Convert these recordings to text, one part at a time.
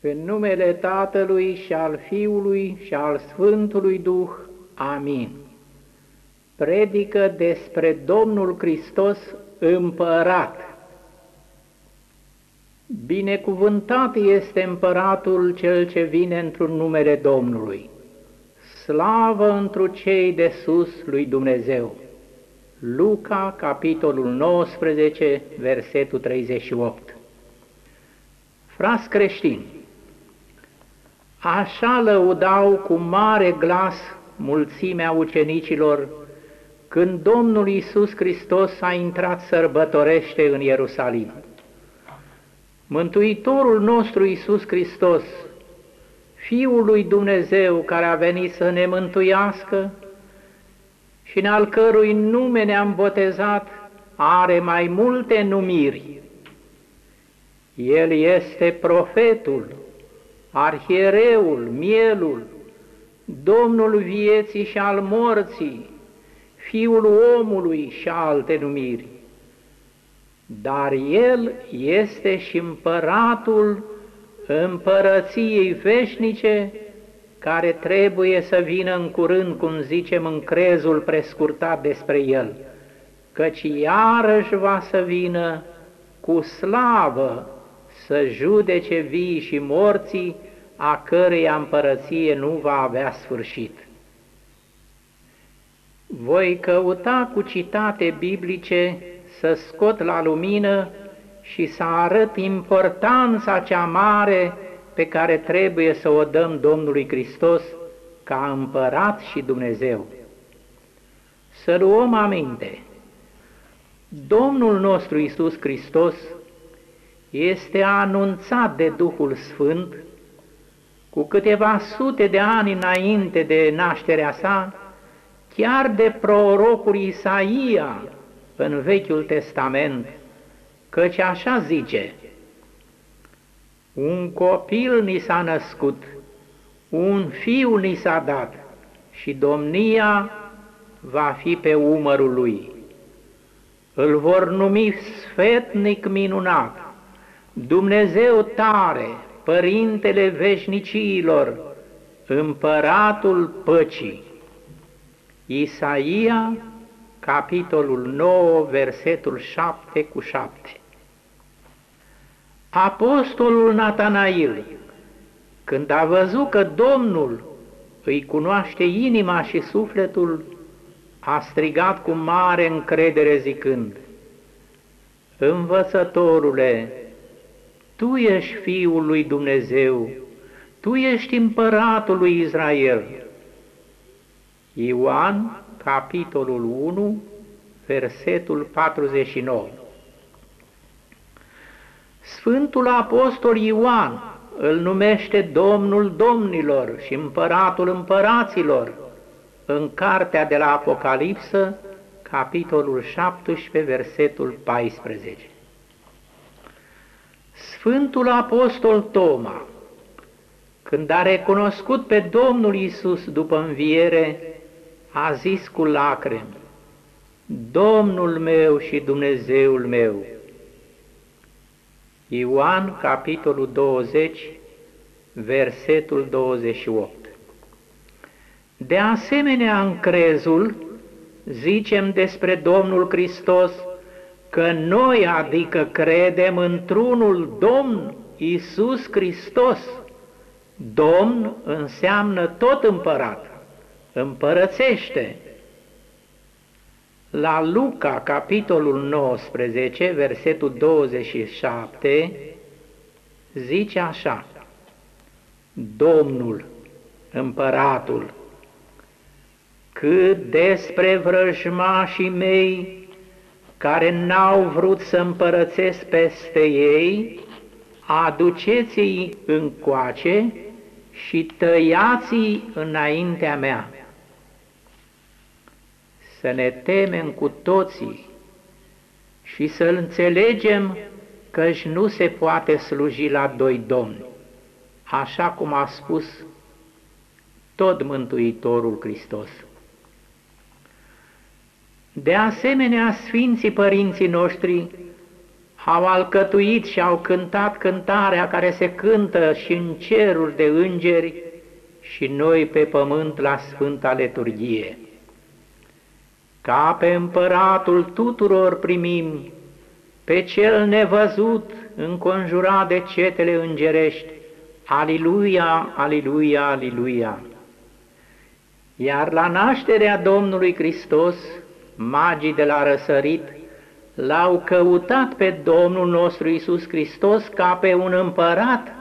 În numele Tatălui și al Fiului și al Sfântului Duh. Amin. Predică despre Domnul Hristos împărat. Binecuvântat este împăratul cel ce vine într-un numele Domnului. Slavă întru cei de sus lui Dumnezeu. Luca, capitolul 19, versetul 38. Frați creștini, Așa lăudau cu mare glas mulțimea ucenicilor când Domnul Iisus Hristos a intrat sărbătorește în Ierusalim. Mântuitorul nostru Iisus Hristos, Fiul lui Dumnezeu care a venit să ne mântuiască și în al cărui nume ne-am botezat, are mai multe numiri. El este profetul, arhiereul, mielul, domnul vieții și al morții, fiul omului și alte numiri. Dar el este și împăratul împărăției veșnice, care trebuie să vină în curând, cum zicem în crezul prescurtat despre el, căci iarăși va să vină cu slavă să judece vii și morții, a căreia împărăție nu va avea sfârșit. Voi căuta cu citate biblice să scot la lumină și să arăt importanța cea mare pe care trebuie să o dăm Domnului Hristos ca împărat și Dumnezeu. Să luăm aminte. Domnul nostru Isus Hristos este anunțat de Duhul Sfânt cu câteva sute de ani înainte de nașterea sa, chiar de prorocul Isaia în Vechiul Testament, căci așa zice, un copil ni s-a născut, un fiu ni s-a dat și domnia va fi pe umărul lui. Îl vor numi sfetnic minunat, Dumnezeu tare, Părintele veșnicilor, Împăratul păcii. Isaia, capitolul 9, versetul 7 cu 7. Apostolul Natanail, când a văzut că Domnul îi cunoaște inima și sufletul, a strigat cu mare încredere zicând, Învățătorule, tu ești Fiul lui Dumnezeu, Tu ești împăratul lui Israel. Ioan, capitolul 1, versetul 49. Sfântul Apostol Ioan îl numește Domnul Domnilor și Împăratul Împăraților în cartea de la Apocalipsă, capitolul 17, versetul 14. Sfântul Apostol Toma, când a recunoscut pe Domnul Isus după înviere, a zis cu lacrimi, Domnul meu și Dumnezeul meu. Ioan, capitolul 20, versetul 28. De asemenea, în crezul, zicem despre Domnul Hristos, că noi, adică credem într-unul Domn Iisus Hristos. Domn înseamnă tot împărat, împărățește. La Luca, capitolul 19, versetul 27, zice așa, Domnul, împăratul, cât despre vrăjmașii mei care n-au vrut să împărățesc peste ei, aduceți-i încoace și tăiați-i înaintea mea. Să ne temem cu toții și să înțelegem că nu se poate sluji la doi domni, așa cum a spus tot Mântuitorul Hristos. De asemenea, Sfinții Părinții noștri au alcătuit și au cântat cântarea care se cântă și în cerul de îngeri și noi pe pământ la Sfânta Leturghie. Ca pe împăratul tuturor primim, pe cel nevăzut, înconjurat de cetele îngerești, Aliluia, aliluia, aliluia! Iar la nașterea Domnului Hristos, magii de la răsărit l-au căutat pe Domnul nostru Isus Hristos ca pe un împărat.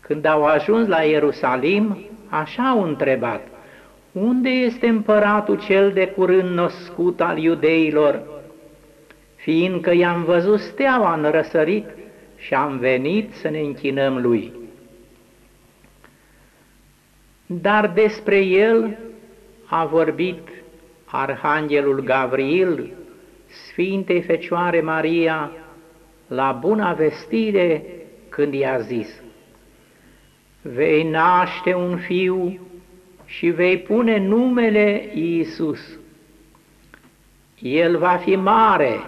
Când au ajuns la Ierusalim, așa au întrebat, unde este împăratul cel de curând născut al iudeilor? Fiindcă i-am văzut steaua în răsărit și am venit să ne închinăm lui. Dar despre el a vorbit Arhanghelul Gavril, Sfintei Fecioare Maria, la buna vestire când i-a zis, Vei naște un fiu și vei pune numele Iisus. El va fi mare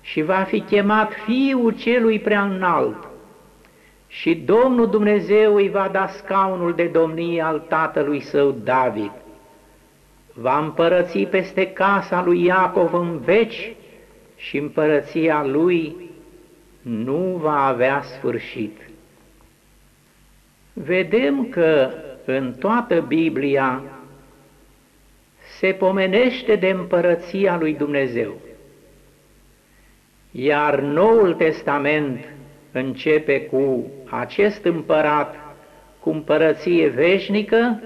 și va fi chemat Fiul Celui Prea Înalt și Domnul Dumnezeu îi va da scaunul de domnie al tatălui său David va împărăți peste casa lui Iacov în veci și împărăția lui nu va avea sfârșit. Vedem că în toată Biblia se pomenește de împărăția lui Dumnezeu, iar Noul Testament începe cu acest împărat cu împărăție veșnică,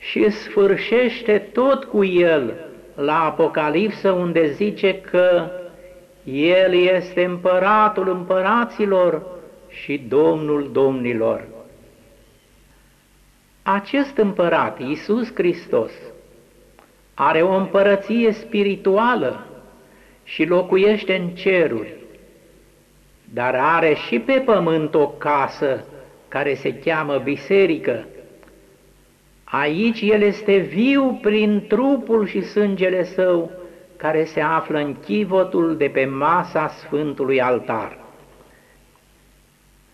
și sfârșește tot cu el la Apocalipsă unde zice că el este împăratul împăraților și Domnul domnilor. Acest împărat, Iisus Hristos, are o împărăție spirituală și locuiește în ceruri, dar are și pe pământ o casă care se cheamă biserică, Aici El este viu prin trupul și sângele Său, care se află în chivotul de pe masa Sfântului Altar.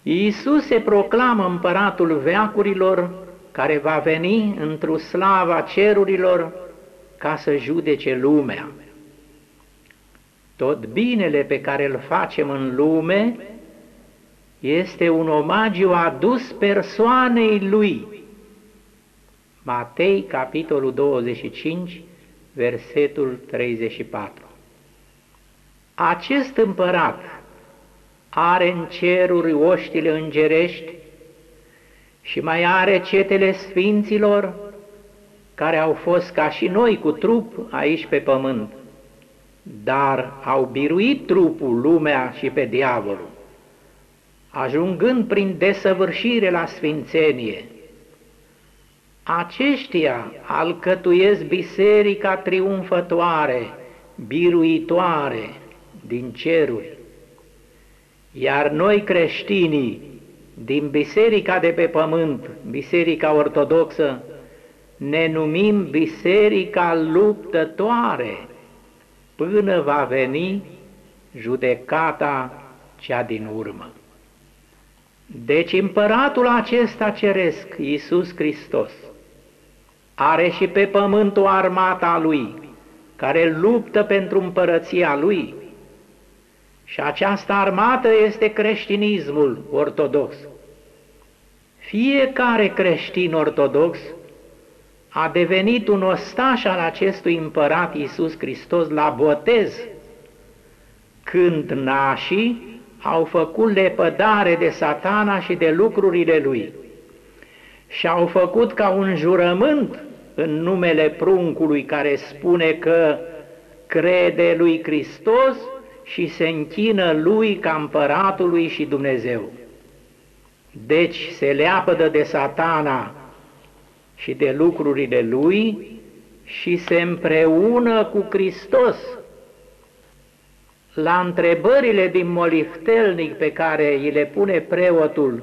Iisus se proclamă împăratul veacurilor, care va veni într-o slava cerurilor ca să judece lumea. Tot binele pe care îl facem în lume este un omagiu adus persoanei Lui, Matei, capitolul 25, versetul 34. Acest împărat are în ceruri oștile îngerești și mai are cetele sfinților care au fost ca și noi cu trup aici pe pământ, dar au biruit trupul, lumea și pe diavolul, ajungând prin desăvârșire la sfințenie, aceștia alcătuiesc biserica triumfătoare, biruitoare din ceruri. Iar noi creștinii din biserica de pe pământ, biserica ortodoxă, ne numim biserica luptătoare până va veni judecata cea din urmă. Deci împăratul acesta ceresc, Iisus Hristos, are și pe pământ o armata lui, care luptă pentru împărăția lui. Și această armată este creștinismul ortodox. Fiecare creștin ortodox a devenit un ostaș al acestui împărat Iisus Hristos la botez, când nașii au făcut lepădare de satana și de lucrurile lui și au făcut ca un jurământ în numele pruncului care spune că crede lui Hristos și se închină lui ca împăratului și Dumnezeu. Deci se leapădă de satana și de lucrurile lui și se împreună cu Hristos. La întrebările din moliftelnic pe care îi le pune preotul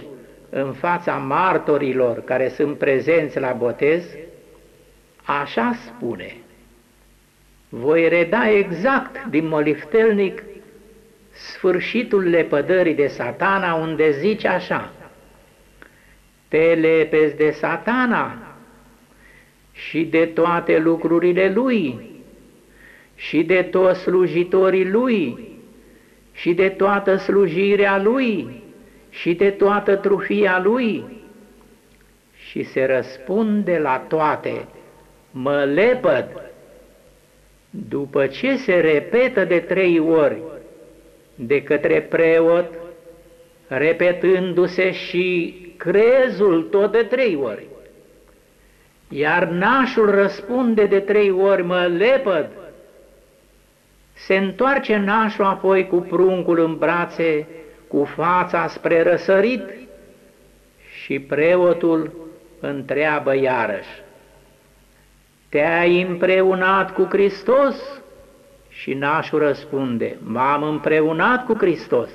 în fața martorilor care sunt prezenți la botez, Așa spune. Voi reda exact din moliftelnic sfârșitul lepădării de satana, unde zice așa, Te lepezi de satana și de toate lucrurile lui și de toți slujitorii lui și de toată slujirea lui și de toată trufia lui? Și se răspunde la toate, mă lepăd. După ce se repetă de trei ori de către preot, repetându-se și crezul tot de trei ori, iar nașul răspunde de trei ori, mă lepăd, se întoarce nașul apoi cu pruncul în brațe, cu fața spre răsărit și preotul întreabă iarăși, Te-ai împreunat cu Hristos? Și nașul răspunde, M-am împreunat cu Hristos.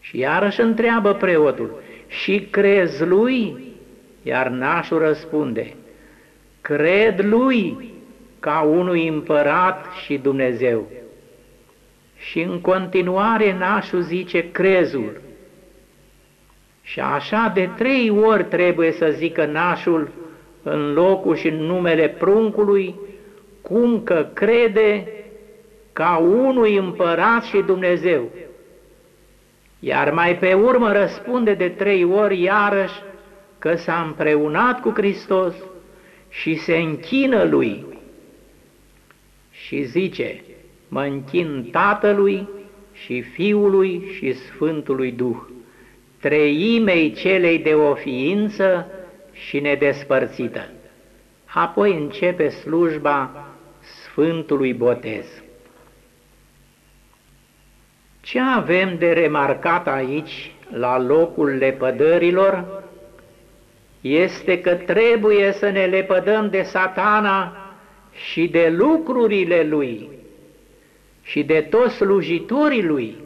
Și iarăși întreabă preotul, Și crezi lui? Iar nașul răspunde, Cred lui ca unui împărat și Dumnezeu. Și în continuare nașul zice crezul. Și așa de trei ori trebuie să zică nașul în locul și în numele pruncului, cum că crede ca unui împărat și Dumnezeu. Iar mai pe urmă răspunde de trei ori iarăși că s-a împreunat cu Hristos și se închină lui și zice, mă închin Tatălui și Fiului și Sfântului Duh, treimei celei de o ființă și nedespărțită. Apoi începe slujba Sfântului Botez. Ce avem de remarcat aici, la locul lepădărilor, este că trebuie să ne lepădăm de satana și de lucrurile lui și de toți slujitorii lui.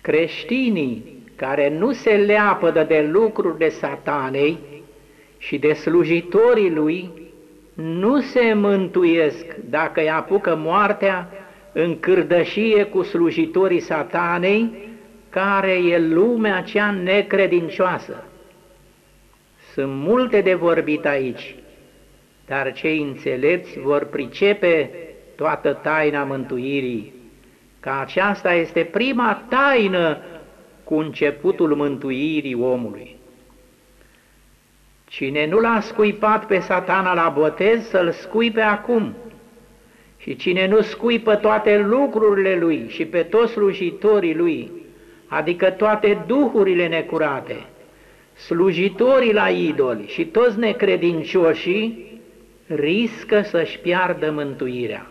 Creștinii care nu se leapădă de lucrurile satanei și de slujitorii lui, nu se mântuiesc dacă îi apucă moartea în cârdășie cu slujitorii satanei, care e lumea cea necredincioasă. Sunt multe de vorbit aici, dar cei înțelepți vor pricepe toată taina mântuirii, că aceasta este prima taină cu începutul mântuirii omului. Cine nu l-a scuipat pe satana la botez, să-l scuipe acum. Și cine nu scuipă toate lucrurile lui și pe toți slujitorii lui, adică toate duhurile necurate, slujitorii la idoli și toți necredincioșii, riscă să-și piardă mântuirea.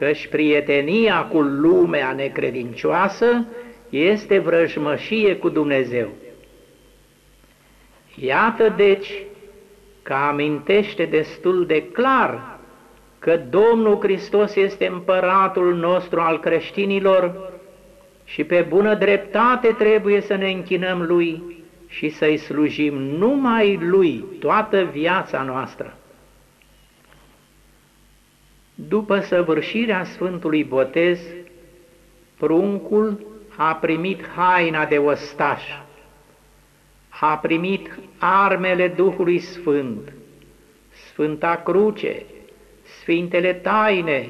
Căci prietenia cu lumea necredincioasă este vrăjmășie cu Dumnezeu. Iată deci că amintește destul de clar că Domnul Hristos este împăratul nostru al creștinilor și pe bună dreptate trebuie să ne închinăm Lui și să-i slujim numai Lui toată viața noastră. După săvârșirea Sfântului Botez, pruncul a primit haina de ostaș, a primit armele Duhului Sfânt, Sfânta Cruce, Sfintele Taine,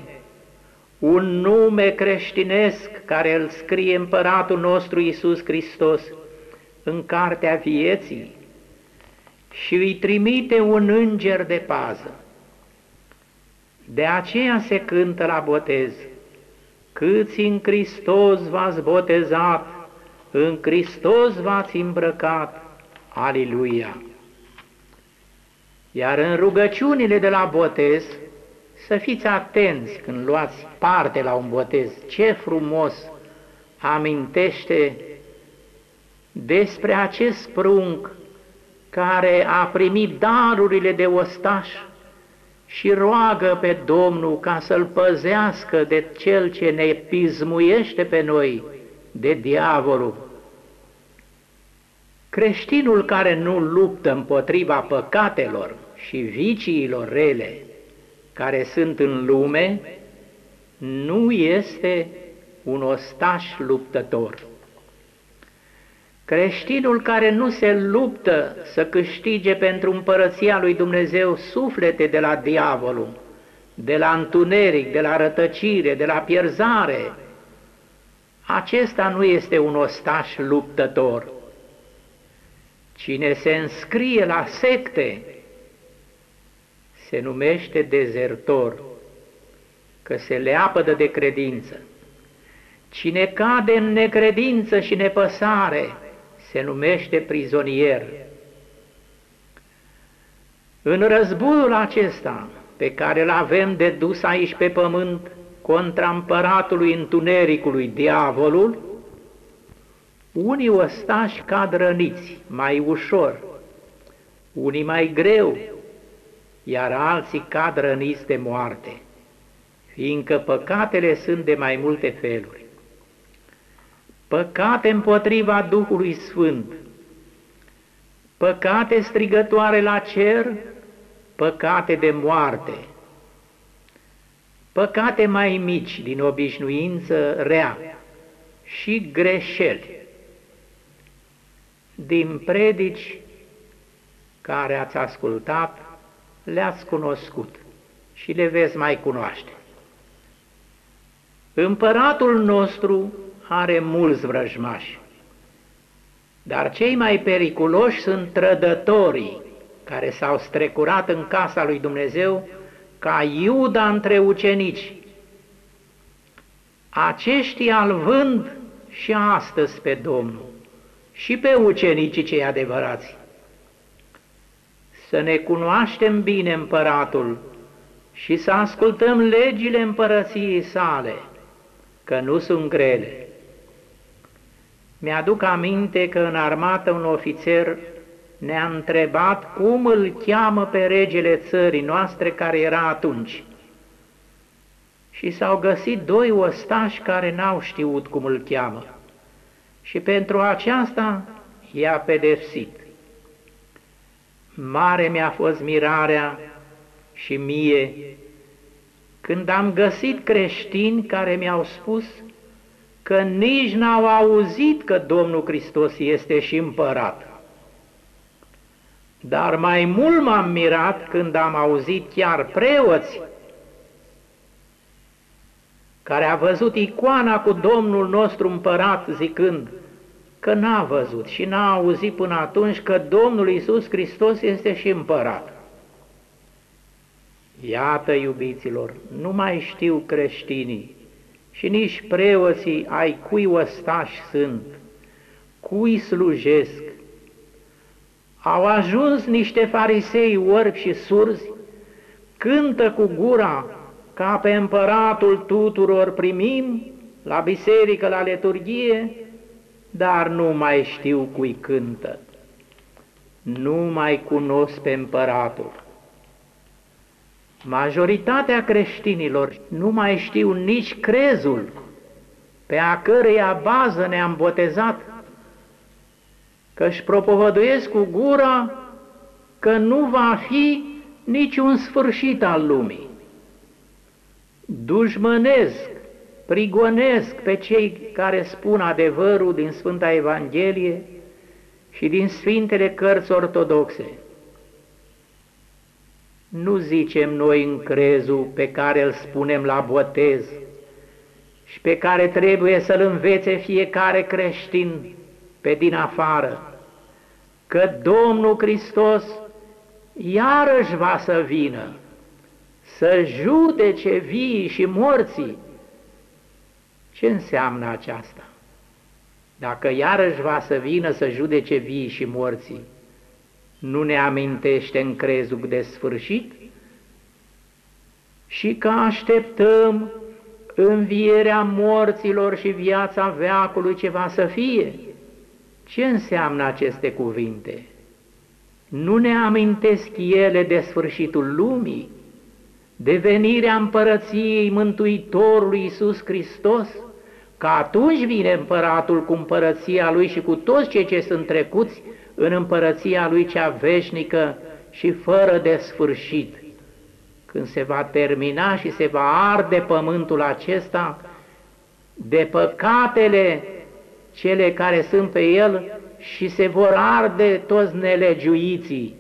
un nume creștinesc care îl scrie împăratul nostru Iisus Hristos în cartea vieții și îi trimite un înger de pază. De aceea se cântă la botez, câți în Hristos v-ați botezat, în Hristos v-ați îmbrăcat, Aliluia! Iar în rugăciunile de la botez, să fiți atenți când luați parte la un botez, ce frumos amintește despre acest prunc care a primit darurile de ostaș și roagă pe Domnul ca să-l păzească de cel ce ne pismuiește pe noi, de diavolul. Creștinul care nu luptă împotriva păcatelor și viciilor rele care sunt în lume, nu este un ostaș luptător. Creștinul care nu se luptă să câștige pentru împărăția lui Dumnezeu suflete de la diavolul, de la întuneric, de la rătăcire, de la pierzare, acesta nu este un ostaș luptător. Cine se înscrie la secte se numește dezertor, că se leapădă de credință. Cine cade în necredință și nepăsare se numește prizonier. În războiul acesta pe care îl avem de dus aici pe pământ contra împăratului întunericului, diavolul, unii ostași cad răniți mai ușor, unii mai greu, iar alții cad răniți de moarte, fiindcă păcatele sunt de mai multe feluri. Păcate împotriva Duhului Sfânt, păcate strigătoare la cer, păcate de moarte, păcate mai mici din obișnuință rea și greșeli. Din predici care ați ascultat, le-ați cunoscut și le veți mai cunoaște. Împăratul nostru are mulți vrăjmași, dar cei mai periculoși sunt trădătorii care s-au strecurat în casa lui Dumnezeu ca Iuda între ucenici. Aceștia îl vând și astăzi pe Domnul și pe ucenicii cei adevărați. Să ne cunoaștem bine împăratul și să ascultăm legile împărăției sale, că nu sunt grele. Mi-aduc aminte că în armată un ofițer ne-a întrebat cum îl cheamă pe regele țării noastre care era atunci. Și s-au găsit doi ostași care n-au știut cum îl cheamă și pentru aceasta i-a pedepsit. Mare mi-a fost mirarea și mie când am găsit creștini care mi-au spus că nici n-au auzit că Domnul Hristos este și împărat. Dar mai mult m-am mirat când am auzit chiar preoți care a văzut icoana cu Domnul nostru împărat zicând că n-a văzut și n-a auzit până atunci că Domnul Iisus Hristos este și împărat. Iată, iubiților, nu mai știu creștinii și nici preoții ai cui ostași sunt, cui slujesc. Au ajuns niște farisei orbi și surzi, cântă cu gura ca pe împăratul tuturor primim, la biserică, la leturghie, dar nu mai știu cui cântă. Nu mai cunosc pe împăratul. Majoritatea creștinilor nu mai știu nici crezul pe a căreia bază ne-am botezat, că își propovăduiesc cu gura că nu va fi niciun sfârșit al lumii. Dușmănesc prigonesc pe cei care spun adevărul din Sfânta Evanghelie și din Sfintele Cărți Ortodoxe. Nu zicem noi în crezul pe care îl spunem la botez și pe care trebuie să-l învețe fiecare creștin pe din afară, că Domnul Hristos iarăși va să vină, să judece vii și morții, ce înseamnă aceasta? Dacă iarăși va să vină să judece vii și morții, nu ne amintește în crezul de sfârșit? Și că așteptăm învierea morților și viața veacului ce va să fie. Ce înseamnă aceste cuvinte? Nu ne amintesc ele de sfârșitul lumii, de venirea împărăției Mântuitorului Iisus Hristos? că atunci vine împăratul cu împărăția lui și cu toți cei ce sunt trecuți în împărăția lui cea veșnică și fără de sfârșit, când se va termina și se va arde pământul acesta de păcatele cele care sunt pe el și se vor arde toți nelegiuiții,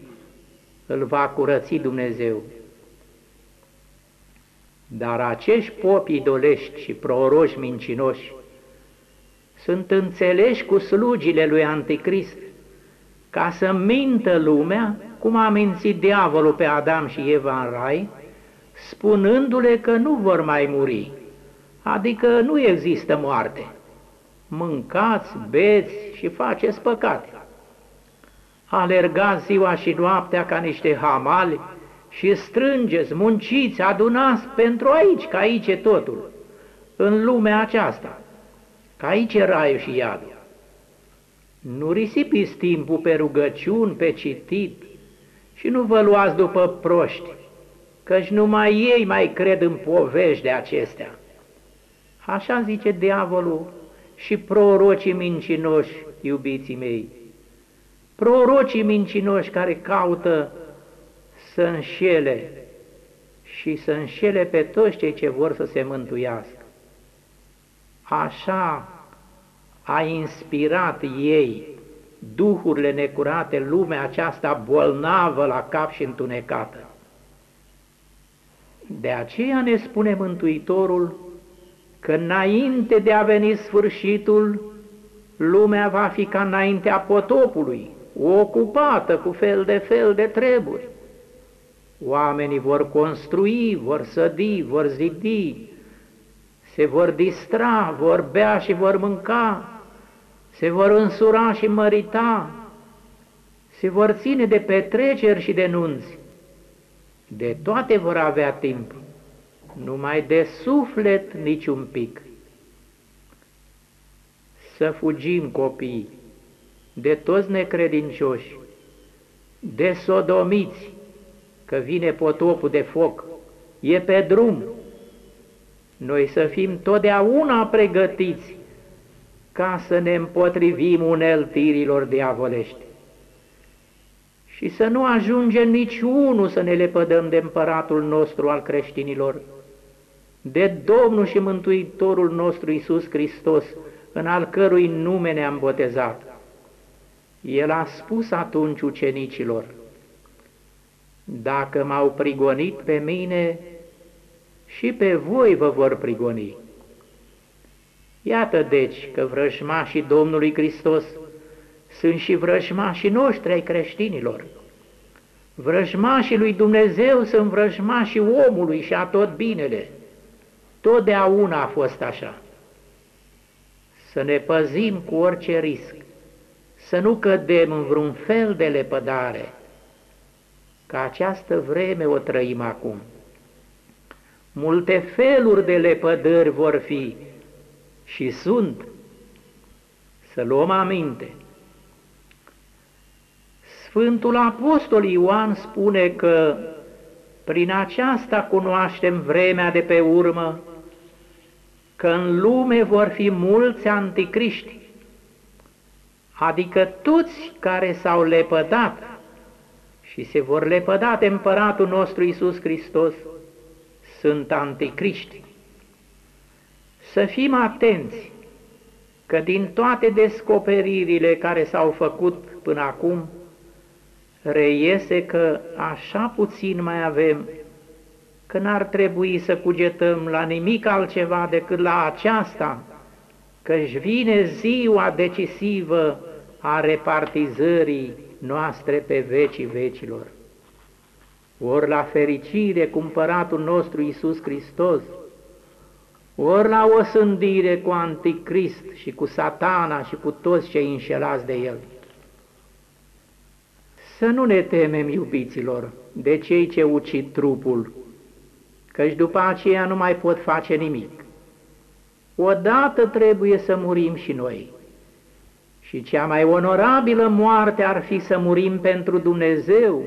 îl va curăți Dumnezeu. Dar acești popi idolești și proroși mincinoși sunt înțeleși cu slugile lui Anticrist ca să mintă lumea cum a mințit diavolul pe Adam și Eva în rai, spunându-le că nu vor mai muri, adică nu există moarte. Mâncați, beți și faceți păcate. Alergați ziua și noaptea ca niște hamali și strângeți, munciți, adunați pentru aici, că aici e totul, în lumea aceasta, că aici e raiul și iadul. Nu risipiți timpul pe rugăciuni, pe citit și nu vă luați după proști, căci numai ei mai cred în povești de acestea. Așa zice diavolul și prorocii mincinoși, iubiții mei, prorocii mincinoși care caută să înșele și să înșele pe toți cei ce vor să se mântuiască. Așa a inspirat ei duhurile necurate, lumea aceasta bolnavă la cap și întunecată. De aceea ne spune Mântuitorul că înainte de a veni sfârșitul, lumea va fi ca înaintea potopului, ocupată cu fel de fel de treburi. Oamenii vor construi, vor sădi, vor zidi, se vor distra, vor bea și vor mânca, se vor însura și mărita, se vor ține de petreceri și de nunți. De toate vor avea timp, numai de suflet niciun pic. Să fugim copii de toți necredincioși, de sodomiți, că vine potopul de foc, e pe drum. Noi să fim totdeauna pregătiți ca să ne împotrivim uneltirilor diavolești. Și să nu ajungem nici unul să ne lepădăm de împăratul nostru al creștinilor, de Domnul și Mântuitorul nostru Iisus Hristos, în al cărui nume ne-am botezat. El a spus atunci ucenicilor, Dacă m-au prigonit pe mine, și pe voi vă vor prigoni. Iată deci că vrăjmașii Domnului Hristos sunt și vrăjmașii noștri ai creștinilor. Vrăjmașii lui Dumnezeu sunt vrăjmașii omului și a tot binele. Totdeauna a fost așa. Să ne păzim cu orice risc, să nu cădem în vreun fel de lepădare, că această vreme o trăim acum. Multe feluri de lepădări vor fi, și sunt. Să luăm aminte. Sfântul Apostol Ioan spune că prin aceasta cunoaștem vremea de pe urmă, că în lume vor fi mulți anticriști, adică toți care s-au lepădat și se vor lepăda de împăratul nostru Iisus Hristos, sunt anticriști. Să fim atenți că din toate descoperirile care s-au făcut până acum, reiese că așa puțin mai avem, că n-ar trebui să cugetăm la nimic altceva decât la aceasta, că-și vine ziua decisivă a repartizării noastre pe vecii vecilor. Ori la fericire cumpăratul nostru Iisus Hristos, ori la o sândire cu anticrist și cu satana și cu toți cei înșelați de el. Să nu ne temem, iubiților, de cei ce ucid trupul, căci după aceea nu mai pot face nimic. Odată trebuie să murim și noi. Și cea mai onorabilă moarte ar fi să murim pentru Dumnezeu,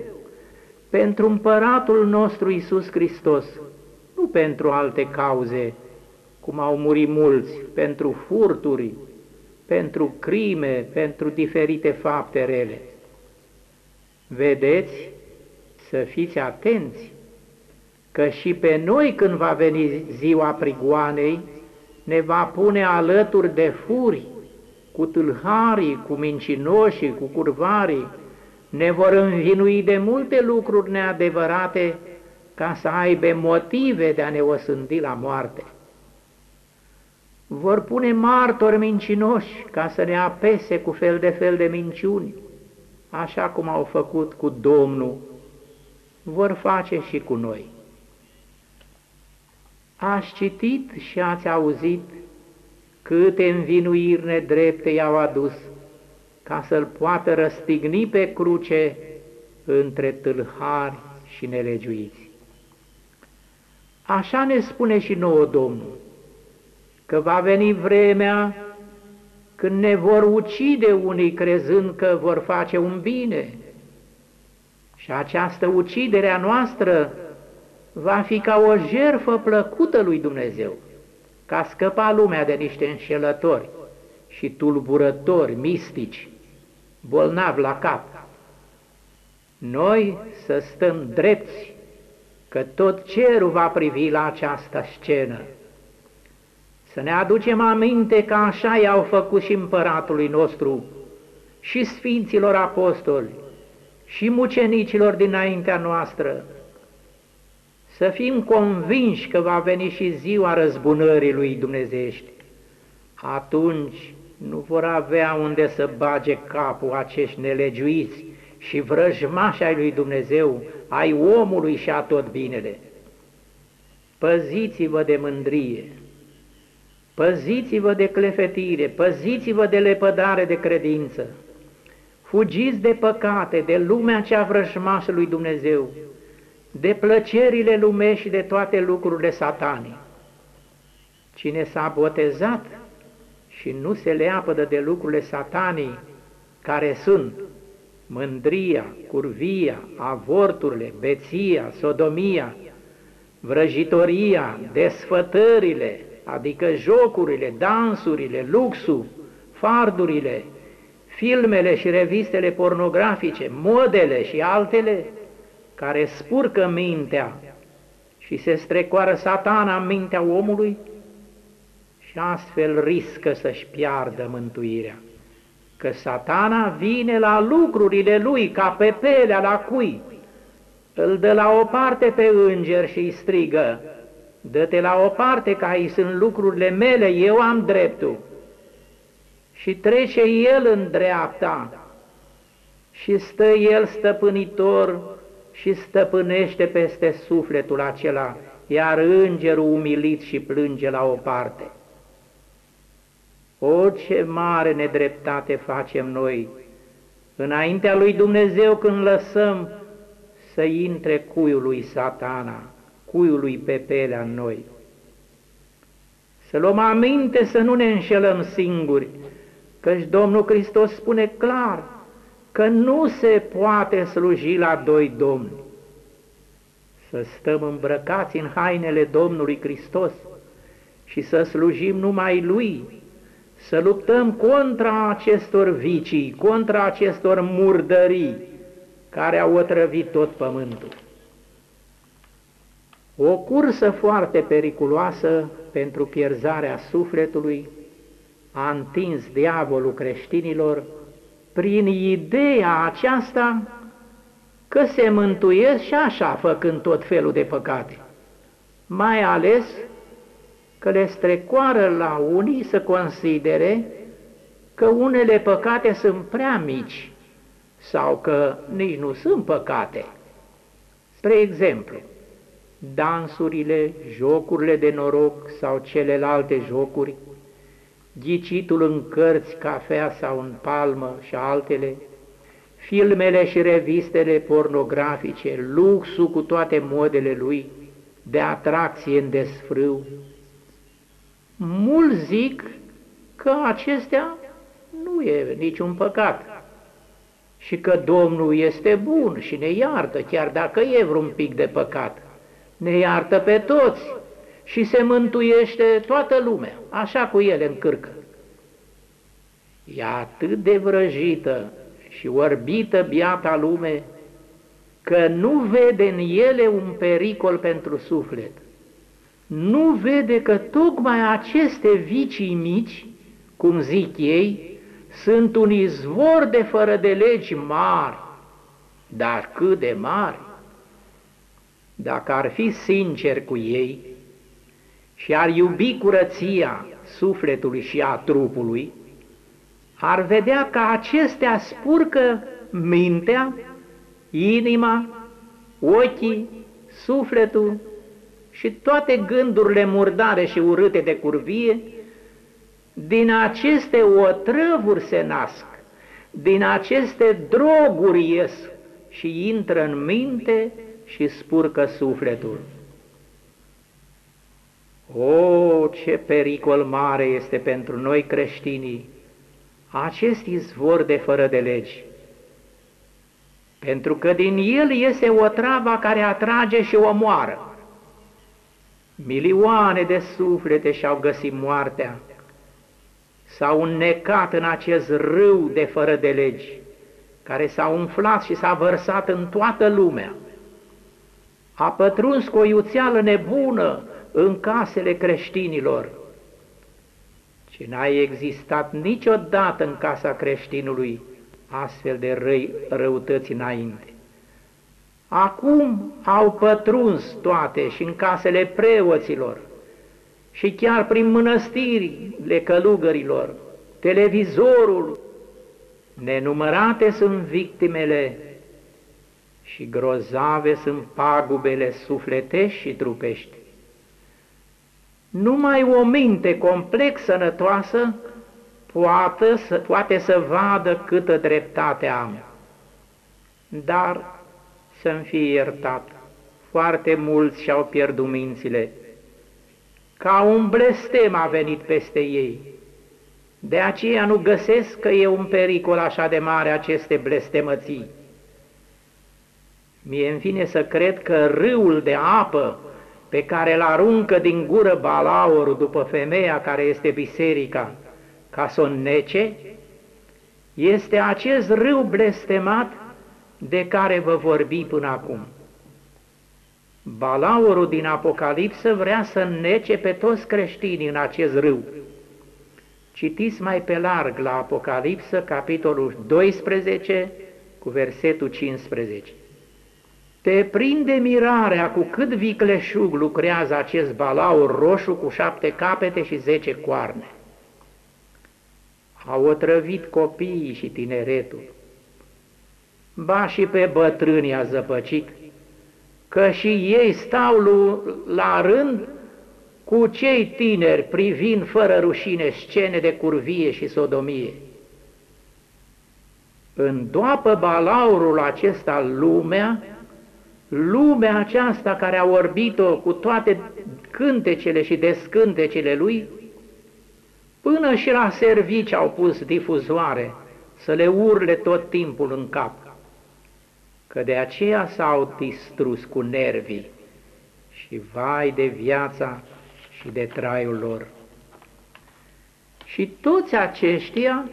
pentru împăratul nostru Isus Hristos, nu pentru alte cauze, cum au murit mulți, pentru furturi, pentru crime, pentru diferite fapte rele. Vedeți, să fiți atenți, că și pe noi când va veni ziua prigoanei, ne va pune alături de furi, cu tâlharii, cu mincinoșii, cu curvarii, ne vor învinui de multe lucruri neadevărate ca să aibă motive de a ne osândi la moarte. Vor pune martori mincinoși ca să ne apese cu fel de fel de minciuni, așa cum au făcut cu Domnul, vor face și cu noi. Ați citit și ați auzit câte învinuiri nedrepte i-au adus ca să-l poată răstigni pe cruce între tâlhari și nelegiuiți. Așa ne spune și nouă Domnul, că va veni vremea când ne vor ucide unii crezând că vor face un bine. Și această ucidere a noastră va fi ca o jerfă plăcută lui Dumnezeu, ca scăpa lumea de niște înșelători și tulburători mistici, bolnavi la cap. Noi să stăm drepți, că tot cerul va privi la această scenă. Să ne aducem aminte că așa i-au făcut și împăratului nostru, și sfinților apostoli, și mucenicilor dinaintea noastră, să fim convinși că va veni și ziua răzbunării lui Dumnezeiești. Atunci nu vor avea unde să bage capul acești nelegiuiți și vrăjmași ai lui Dumnezeu, ai omului și a tot binele. Păziți-vă de mândrie, păziți-vă de clefetire, păziți-vă de lepădare de credință, fugiți de păcate, de lumea cea vrăjmașă lui Dumnezeu, de plăcerile lumești și de toate lucrurile satanii. Cine s-a botezat și nu se leapădă de lucrurile satanii, care sunt mândria, curvia, avorturile, beția, sodomia, vrăjitoria, desfătările, adică jocurile, dansurile, luxul, fardurile, filmele și revistele pornografice, modele și altele, care spurcă mintea și se strecoară satana în mintea omului și astfel riscă să-și piardă mântuirea. Că satana vine la lucrurile lui ca pe pelea la cui, îl dă la o parte pe înger și îi strigă, dă-te la o parte că aici sunt lucrurile mele, eu am dreptul. Și trece el în dreapta și stă el stăpânitor și stăpânește peste sufletul acela, iar îngerul umilit și plânge la o parte. O, ce mare nedreptate facem noi înaintea lui Dumnezeu când lăsăm să intre cuiul lui satana, cuiul lui Pepelea în noi. Să luăm aminte să nu ne înșelăm singuri, căci Domnul Hristos spune clar, că nu se poate sluji la doi domni. Să stăm îmbrăcați în hainele Domnului Hristos și să slujim numai Lui, să luptăm contra acestor vicii, contra acestor murdării care au otrăvit tot pământul. O cursă foarte periculoasă pentru pierzarea sufletului a întins diavolul creștinilor prin ideea aceasta că se mântuiesc și așa, făcând tot felul de păcate. Mai ales că le strecoară la unii să considere că unele păcate sunt prea mici sau că nici nu sunt păcate. Spre exemplu, dansurile, jocurile de noroc sau celelalte jocuri ghicitul în cărți, cafea sau în palmă și altele, filmele și revistele pornografice, luxul cu toate modele lui, de atracție în desfrâu. Mulți zic că acestea nu e niciun păcat și că Domnul este bun și ne iartă, chiar dacă e vreun pic de păcat. Ne iartă pe toți și se mântuiește toată lumea, așa cu ele în cârcă. E atât de vrăjită și orbită biata lume, că nu vede în ele un pericol pentru suflet. Nu vede că tocmai aceste vicii mici, cum zic ei, sunt un izvor de fără de legi mari, dar cât de mari. Dacă ar fi sincer cu ei și ar iubi curăția sufletului și a trupului, ar vedea că acestea spurcă mintea, inima, ochii, sufletul și toate gândurile murdare și urâte de curvie, din aceste otrăvuri se nasc, din aceste droguri ies și intră în minte și spurcă sufletul. O, ce pericol mare este pentru noi creștinii acest izvor de fără de legi! Pentru că din el iese o travă care atrage și omoară. Milioane de suflete și-au găsit moartea, s-au înnecat în acest râu de fără de legi, care s-a umflat și s-a vărsat în toată lumea. A pătruns cu o iuțeală nebună în casele creștinilor, și n-a existat niciodată în casa creștinului astfel de răi, răutăți înainte. Acum au pătruns toate și în casele preoților și chiar prin mănăstirile călugărilor, televizorul, nenumărate sunt victimele și grozave sunt pagubele sufletești și trupești. Numai o minte complex sănătoasă poate să, poate să vadă câtă dreptate am. Dar să-mi fie iertat, foarte mulți și-au pierdut mințile. Ca un blestem a venit peste ei. De aceea nu găsesc că e un pericol așa de mare aceste blestemății. Mie îmi vine să cred că râul de apă pe care îl aruncă din gură balaurul după femeia care este biserica, ca să o nece, este acest râu blestemat de care vă vorbi până acum. Balaurul din Apocalipsă vrea să nece pe toți creștinii în acest râu. Citiți mai pe larg la Apocalipsă, capitolul 12, cu versetul 15. Te prinde mirarea cu cât vicleșug lucrează acest balaur roșu cu șapte capete și zece coarne. Au otrăvit copiii și tineretul. Ba și pe bătrâni a zăpăcit, că și ei stau la rând cu cei tineri privind fără rușine scene de curvie și sodomie. Îndoapă balaurul acesta lumea, lumea aceasta care a orbit-o cu toate cântecele și descântecele lui, până și la servici au pus difuzoare să le urle tot timpul în cap, că de aceea s-au distrus cu nervii și vai de viața și de traiul lor. Și toți aceștia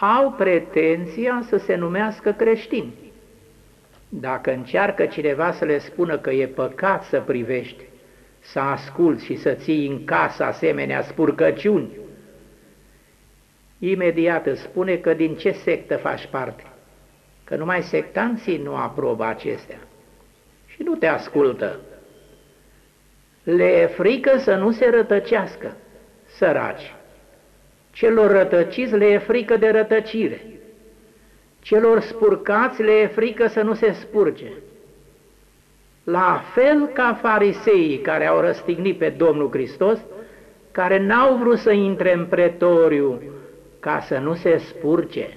au pretenția să se numească creștini. Dacă încearcă cineva să le spună că e păcat să privești, să asculți și să ții în casă asemenea spurcăciuni, imediat îți spune că din ce sectă faci parte, că numai sectanții nu aprobă acestea și nu te ascultă. Le e frică să nu se rătăcească, săraci. Celor rătăciți le e frică de rătăcire. Celor spurcați le e frică să nu se spurge. La fel ca fariseii care au răstignit pe Domnul Hristos, care n-au vrut să intre în pretoriu ca să nu se spurge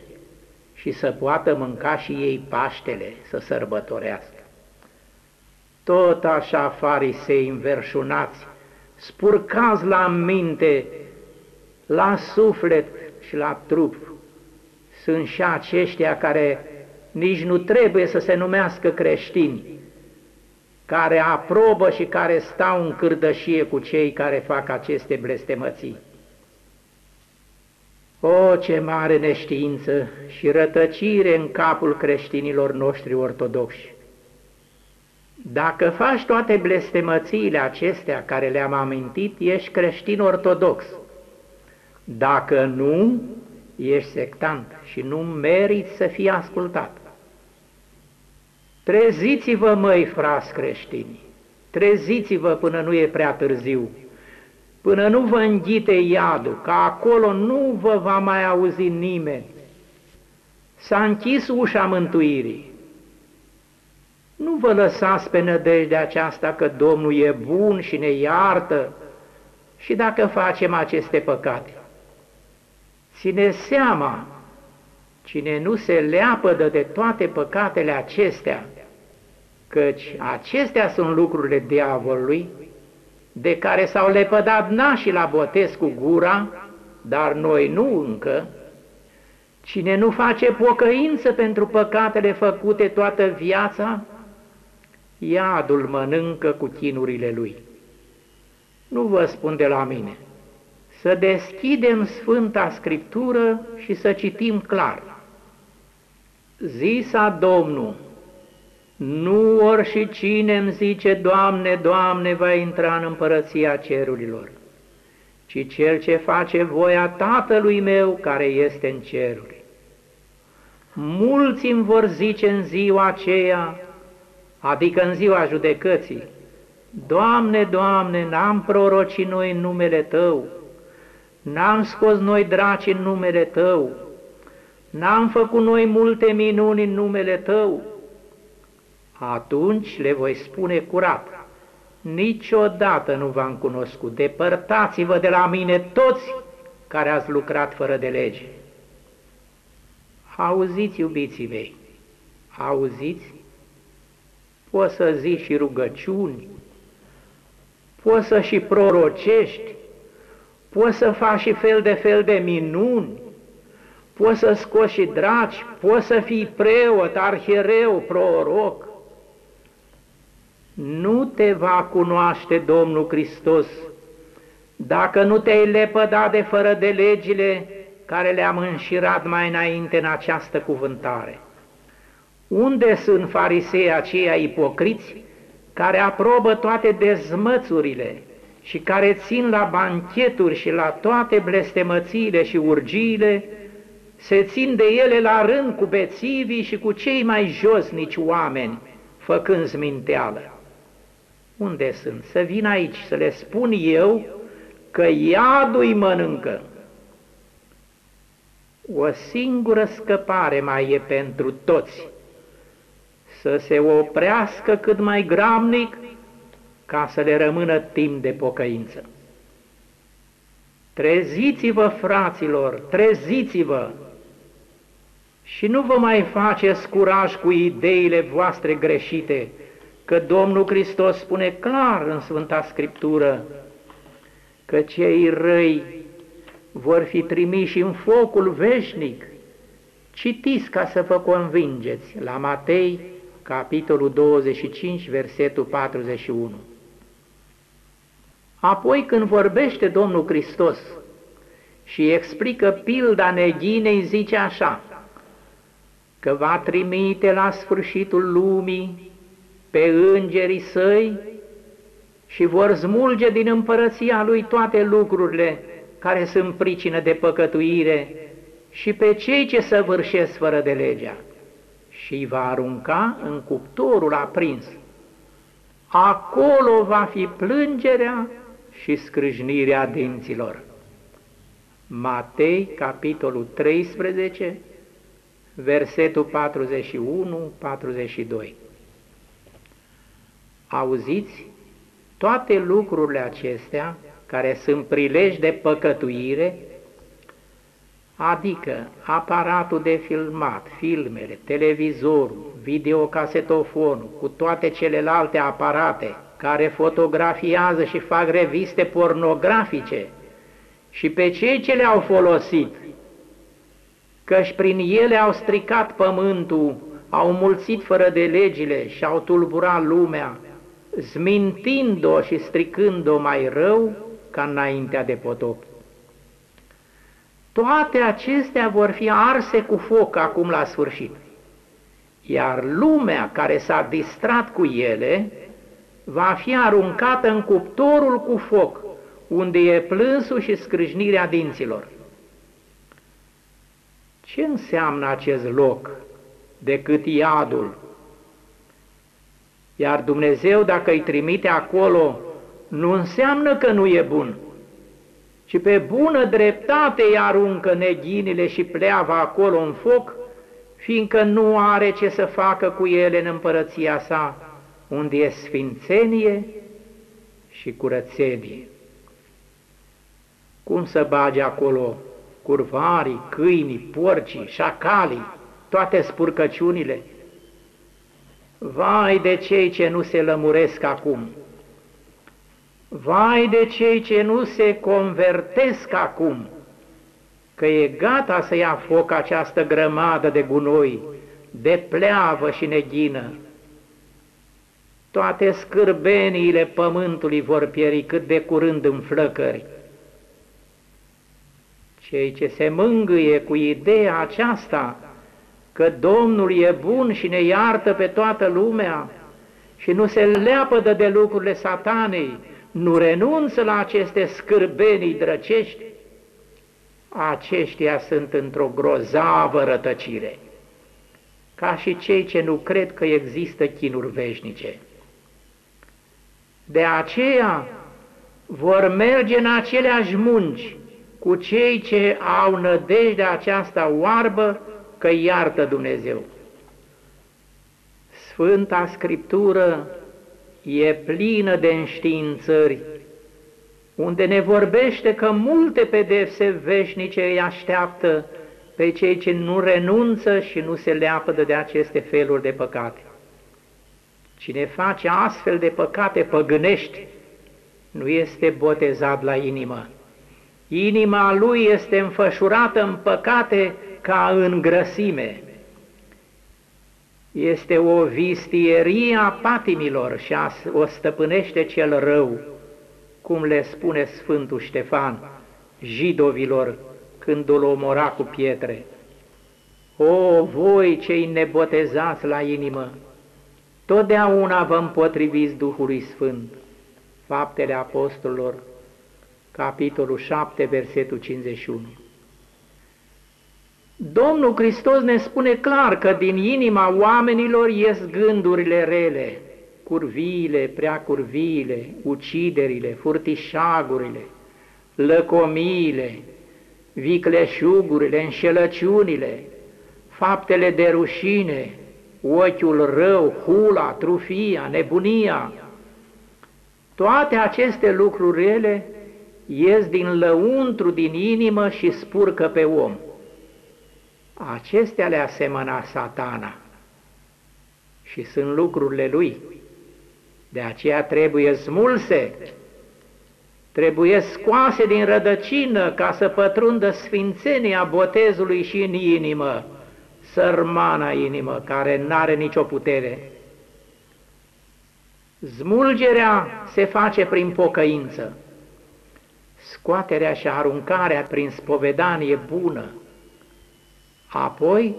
și să poată mânca și ei Paștele, să sărbătorească. Tot așa farisei înverșunați, spurcați la minte, la suflet și la trup, sunt și aceștia care nici nu trebuie să se numească creștini, care aprobă și care stau în cârdășie cu cei care fac aceste blestemății. O, ce mare neștiință și rătăcire în capul creștinilor noștri ortodoxi! Dacă faci toate blestemățiile acestea care le-am amintit, ești creștin ortodox. Dacă nu, ești sectant și nu meriți să fii ascultat. Treziți-vă, măi, frați creștini, treziți-vă până nu e prea târziu, până nu vă înghite iadul, că acolo nu vă va mai auzi nimeni. S-a închis ușa mântuirii. Nu vă lăsați pe nădejdea aceasta că Domnul e bun și ne iartă și dacă facem aceste păcate. Ține seama, cine nu se leapădă de toate păcatele acestea, căci acestea sunt lucrurile diavolului, de care s-au lepădat nașii la botez cu gura, dar noi nu încă, cine nu face pocăință pentru păcatele făcute toată viața, iadul mănâncă cu chinurile lui. Nu vă spun de la mine, să deschidem Sfânta Scriptură și să citim clar. Zisa Domnul, nu ori și cine îmi zice, Doamne, Doamne, va intra în împărăția cerurilor, ci cel ce face voia Tatălui meu care este în ceruri. Mulți îmi vor zice în ziua aceea, adică în ziua judecății, Doamne, Doamne, n-am prorocit noi în numele Tău, n-am scos noi draci în numele Tău, n-am făcut noi multe minuni în numele Tău, atunci le voi spune curat, niciodată nu v-am cunoscut, depărtați-vă de la mine toți care ați lucrat fără de lege. Auziți, iubiții mei, auziți? Poți să zici și rugăciuni, poți să și prorocești, poți să faci și fel de fel de minuni, poți să scoți și draci, poți să fii preot, arhiereu, proroc, nu te va cunoaște Domnul Hristos dacă nu te-ai lepădat de fără de legile care le-am înșirat mai înainte în această cuvântare. Unde sunt farisei aceia ipocriți care aprobă toate dezmățurile și care țin la bancheturi și la toate blestemățiile și urgiile, se țin de ele la rând cu bețivii și cu cei mai josnici oameni, făcând zminteală. Unde sunt? Să vin aici, să le spun eu că iadul îi mănâncă. O singură scăpare mai e pentru toți, să se oprească cât mai gramnic ca să le rămână timp de pocăință. Treziți-vă, fraților, treziți-vă și nu vă mai faceți curaj cu ideile voastre greșite, că Domnul Hristos spune clar în Sfânta Scriptură că cei răi vor fi trimiși în focul veșnic. Citiți ca să vă convingeți la Matei, capitolul 25, versetul 41. Apoi când vorbește Domnul Hristos și explică pilda neghinei, zice așa, că va trimite la sfârșitul lumii pe îngerii săi și vor smulge din împărăția lui toate lucrurile care sunt pricină de păcătuire și pe cei ce săvârșesc fără de legea și îi va arunca în cuptorul aprins. Acolo va fi plângerea și scrâșnirea dinților. Matei, capitolul 13, versetul 41-42 Auziți? Toate lucrurile acestea, care sunt prilej de păcătuire, adică aparatul de filmat, filmele, televizorul, videocasetofonul, cu toate celelalte aparate care fotografiază și fac reviste pornografice și pe cei ce le-au folosit, căci prin ele au stricat pământul, au mulțit fără de legile și au tulburat lumea, zmintind-o și stricând-o mai rău ca înaintea de potop. Toate acestea vor fi arse cu foc acum la sfârșit. iar lumea care s-a distrat cu ele va fi aruncată în cuptorul cu foc, unde e plânsul și scrâșnirea dinților. Ce înseamnă acest loc decât iadul? Iar Dumnezeu, dacă îi trimite acolo, nu înseamnă că nu e bun, ci pe bună dreptate îi aruncă neghinile și pleava acolo în foc, fiindcă nu are ce să facă cu ele în împărăția sa, unde e sfințenie și curățenie. Cum să bage acolo curvarii, câinii, porcii, șacalii, toate spurcăciunile? Vai de cei ce nu se lămuresc acum! Vai de cei ce nu se convertesc acum! Că e gata să ia foc această grămadă de gunoi, de pleavă și neghină. Toate scârbeniile pământului vor pieri cât de curând în flăcări cei ce se mângâie cu ideea aceasta că Domnul e bun și ne iartă pe toată lumea și nu se leapădă de lucrurile satanei, nu renunță la aceste scârbenii drăcești, aceștia sunt într-o grozavă rătăcire, ca și cei ce nu cred că există chinuri veșnice. De aceea vor merge în aceleași munci, cu cei ce au nădejdea aceasta oarbă că iartă Dumnezeu. Sfânta Scriptură e plină de înștiințări, unde ne vorbește că multe pedepse veșnice îi așteaptă pe cei ce nu renunță și nu se leapădă de aceste feluri de păcate. Cine face astfel de păcate păgânești, nu este botezat la inimă. Inima lui este înfășurată în păcate ca în grăsime. Este o vistierie a patimilor și a, o stăpânește cel rău, cum le spune Sfântul Ștefan, jidovilor când îl omora cu pietre. O, voi cei nebotezați la inimă, totdeauna vă împotriviți Duhului Sfânt. Faptele Apostolilor capitolul 7, versetul 51. Domnul Hristos ne spune clar că din inima oamenilor ies gândurile rele, curviile, prea curviile, uciderile, furtișagurile, lăcomiile, vicleșugurile, înșelăciunile, faptele de rușine, ochiul rău, hula, trufia, nebunia. Toate aceste lucruri rele ies din lăuntru, din inimă și spurcă pe om. Acestea le asemăna satana și sunt lucrurile lui. De aceea trebuie smulse, trebuie scoase din rădăcină ca să pătrundă sfințenia botezului și în inimă, sărmana inimă care n-are nicio putere. Smulgerea se face prin pocăință scoaterea și aruncarea prin spovedanie bună, apoi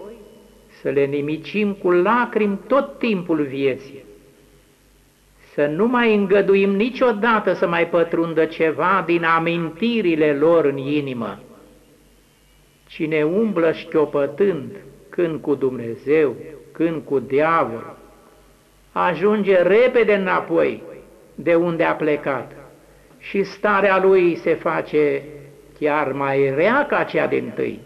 să le nimicim cu lacrimi tot timpul vieții, să nu mai îngăduim niciodată să mai pătrundă ceva din amintirile lor în inimă. Cine umblă șchiopătând, când cu Dumnezeu, când cu diavol, ajunge repede înapoi de unde a plecat și starea lui se face chiar mai rea ca cea din tâi.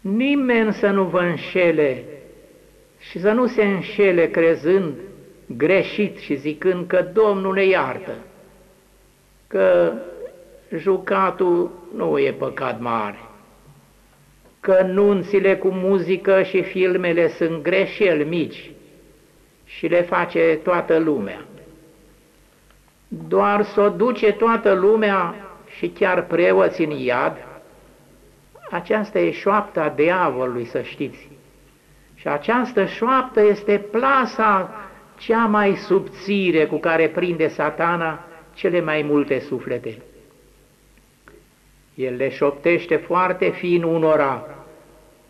Nimeni să nu vă înșele și să nu se înșele crezând greșit și zicând că Domnul ne iartă, că jucatul nu e păcat mare, că nunțile cu muzică și filmele sunt greșeli mici și le face toată lumea doar să o duce toată lumea și chiar preoți în iad, aceasta e șoapta diavolului, să știți. Și această șoaptă este plasa cea mai subțire cu care prinde satana cele mai multe suflete. El le șoptește foarte fin unora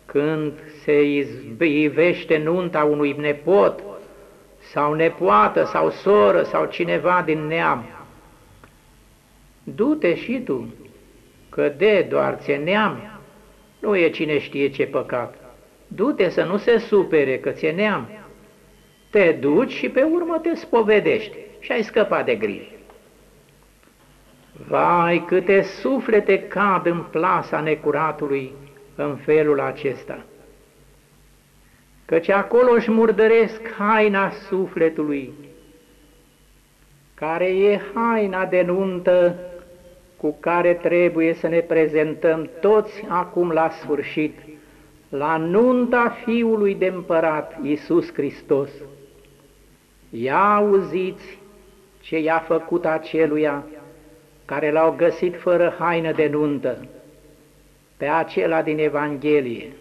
când se izbivește nunta unui nepot sau nepoată sau soră sau cineva din neam. Du-te și tu, că de doar ți neam, nu e cine știe ce păcat. Du-te să nu se supere că ți neam. Te duci și pe urmă te spovedești și ai scăpat de griji. Vai, câte suflete cad în plasa necuratului în felul acesta! Căci acolo își murdăresc haina sufletului, care e haina de nuntă cu care trebuie să ne prezentăm toți acum la sfârșit, la nunta Fiului de Împărat, Iisus Hristos. Ia auziți ce i-a făcut aceluia care l-au găsit fără haină de nuntă, pe acela din Evanghelie.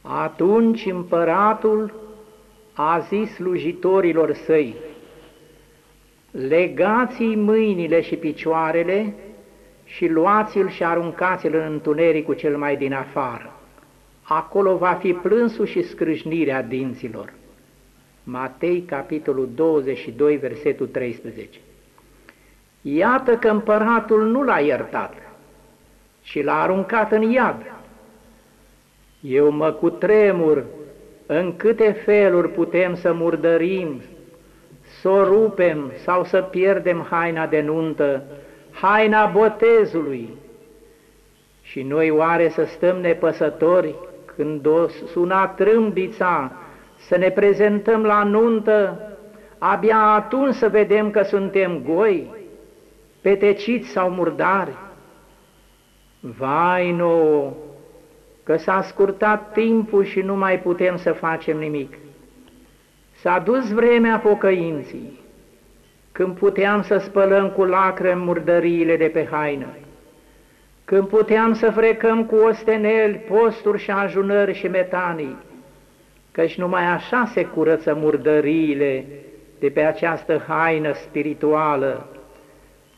Atunci împăratul a zis slujitorilor săi, legați-i mâinile și picioarele și luați-l și aruncați-l în întunericul cel mai din afară. Acolo va fi plânsul și scrâșnirea dinților. Matei, capitolul 22, versetul 13. Iată că împăratul nu l-a iertat, ci l-a aruncat în iad. Eu mă cutremur în câte feluri putem să murdărim, să o rupem sau să pierdem haina de nuntă, haina botezului. Și noi oare să stăm nepăsători când o suna trâmbița, să ne prezentăm la nuntă, abia atunci să vedem că suntem goi? Peteciți sau murdari. Vai nouă, că s-a scurtat timpul și nu mai putem să facem nimic. S-a dus vremea pocăinții, când puteam să spălăm cu lacrimi murdăriile de pe haină, când puteam să frecăm cu osteneli, posturi și ajunări și metanii, căci numai așa se curăță murdăriile de pe această haină spirituală,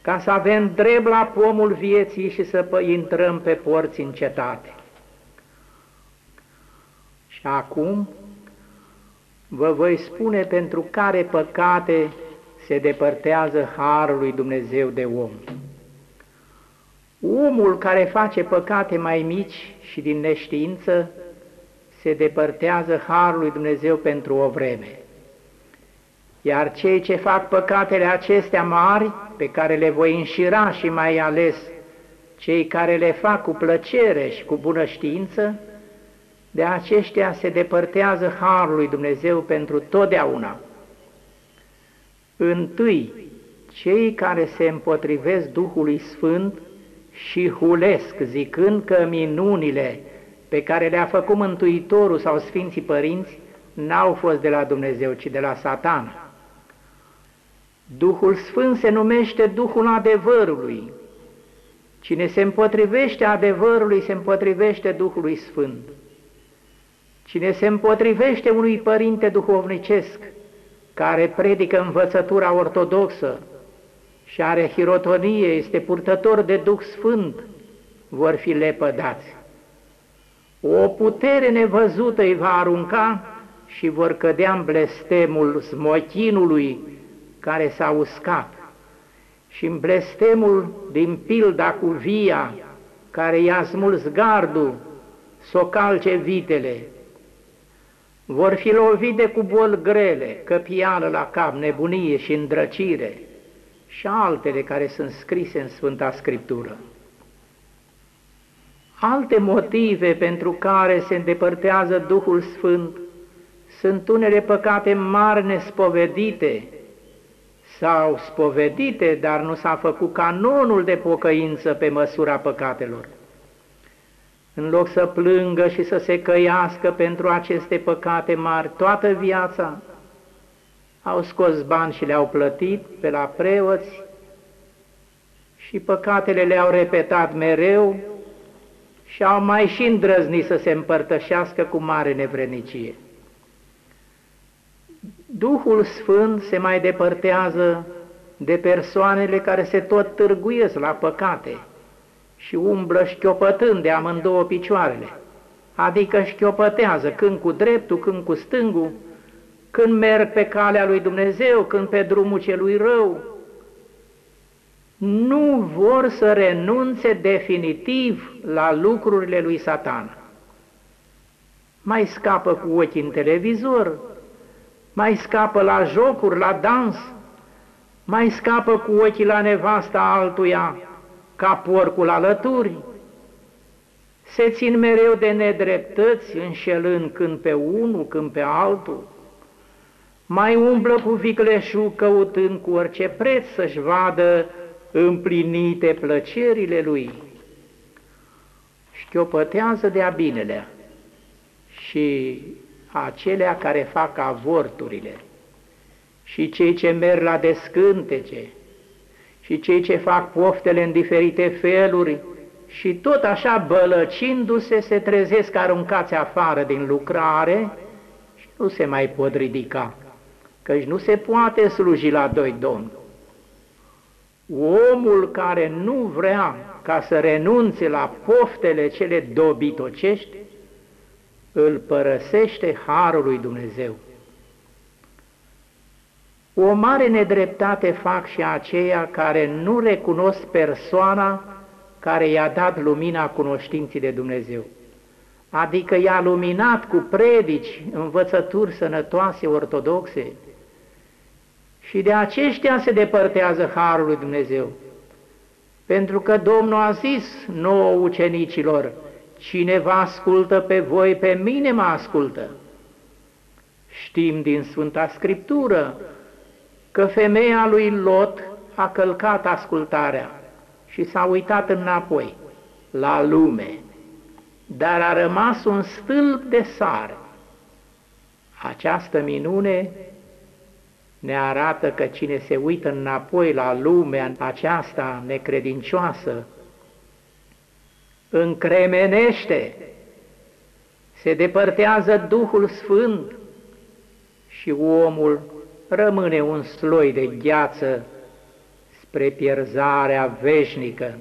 ca să avem drept la pomul vieții și să intrăm pe porți în cetate. Și acum vă voi spune pentru care păcate se depărtează Harul lui Dumnezeu de om. Omul care face păcate mai mici și din neștiință se depărtează Harul lui Dumnezeu pentru o vreme. Iar cei ce fac păcatele acestea mari, pe care le voi înșira și mai ales cei care le fac cu plăcere și cu bună știință, de aceștia se depărtează Harul lui Dumnezeu pentru totdeauna. Întâi, cei care se împotrivesc Duhului Sfânt și hulesc, zicând că minunile pe care le-a făcut Mântuitorul sau Sfinții Părinți n-au fost de la Dumnezeu, ci de la satana. Duhul Sfânt se numește Duhul adevărului. Cine se împotrivește adevărului, se împotrivește Duhului Sfânt. Cine se împotrivește unui părinte duhovnicesc, care predică învățătura ortodoxă și are hirotonie, este purtător de Duh Sfânt, vor fi lepădați. O putere nevăzută îi va arunca și vor cădea în blestemul smochinului care s-a uscat și în blestemul din pilda cu via care i-a smuls gardul, s-o calce vitele. Vor fi lovite cu boli grele, căpială la cap, nebunie și îndrăcire și altele care sunt scrise în Sfânta Scriptură. Alte motive pentru care se îndepărtează Duhul Sfânt sunt unele păcate mari nespovedite, sau spovedite, dar nu s-a făcut canonul de pocăință pe măsura păcatelor. În loc să plângă și să se căiască pentru aceste păcate mari toată viața, au scos bani și le-au plătit pe la preoți și păcatele le-au repetat mereu și au mai și îndrăznit să se împărtășească cu mare nevrenicie. Duhul Sfânt se mai depărtează de persoanele care se tot târguiesc la păcate și umblă șchiopătând de amândouă picioarele. adică șchiopătează când cu dreptul, când cu stângul, când merg pe calea lui Dumnezeu, când pe drumul celui rău, nu vor să renunțe definitiv la lucrurile lui Satan. Mai scapă cu ochii în televizor, mai scapă la jocuri, la dans, mai scapă cu ochii la nevasta altuia, ca porcul alături, se țin mereu de nedreptăți, înșelând când pe unul, când pe altul, mai umblă cu vicleșul căutând cu orice preț să-și vadă împlinite plăcerile lui. Șchiopătează de-a binelea și acelea care fac avorturile și cei ce merg la descântece și cei ce fac poftele în diferite feluri și tot așa bălăcindu-se se trezesc aruncați afară din lucrare și nu se mai pot ridica, căci nu se poate sluji la doi domni. Omul care nu vrea ca să renunțe la poftele cele dobitocești, îl părăsește harul lui Dumnezeu. O mare nedreptate fac și aceia care nu recunosc persoana care i-a dat lumina cunoștinții de Dumnezeu. Adică i-a luminat cu predici, învățături sănătoase ortodoxe, și de aceștia se depărtează Harul lui Dumnezeu. Pentru că Domnul a zis nouă ucenicilor, cine vă ascultă pe voi, pe mine mă ascultă. Știm din Sfânta Scriptură că femeia lui Lot a călcat ascultarea și s-a uitat înapoi la lume, dar a rămas un stâlp de sare. Această minune ne arată că cine se uită înapoi la lumea aceasta necredincioasă, încremenește, se depărtează Duhul Sfânt și omul rămâne un sloi de gheață spre pierzarea veșnică.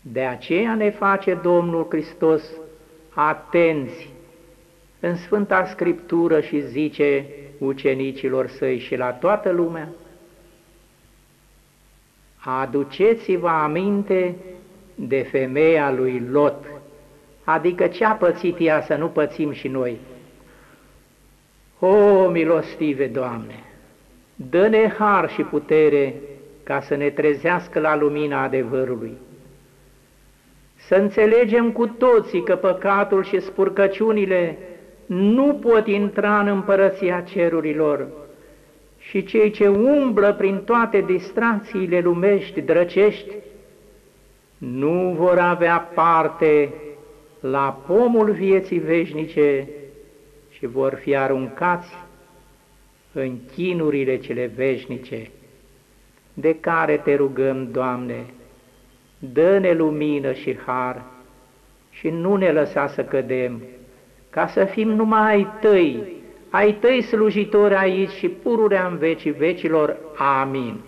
De aceea ne face Domnul Hristos atenți în Sfânta Scriptură și zice ucenicilor săi și la toată lumea, aduceți-vă aminte de femeia lui Lot, adică ce a pățit ea să nu pățim și noi. O, milostive Doamne, dă-ne har și putere ca să ne trezească la lumina adevărului. Să înțelegem cu toții că păcatul și spurcăciunile nu pot intra în împărăția cerurilor și cei ce umblă prin toate distracțiile lumești, drăcești, nu vor avea parte la pomul vieții veșnice și vor fi aruncați în chinurile cele veșnice, de care te rugăm, Doamne, dă-ne lumină și har și nu ne lăsa să cădem, ca să fim numai ai tăi, ai tăi slujitori aici și pururea în vecii vecilor. Amin.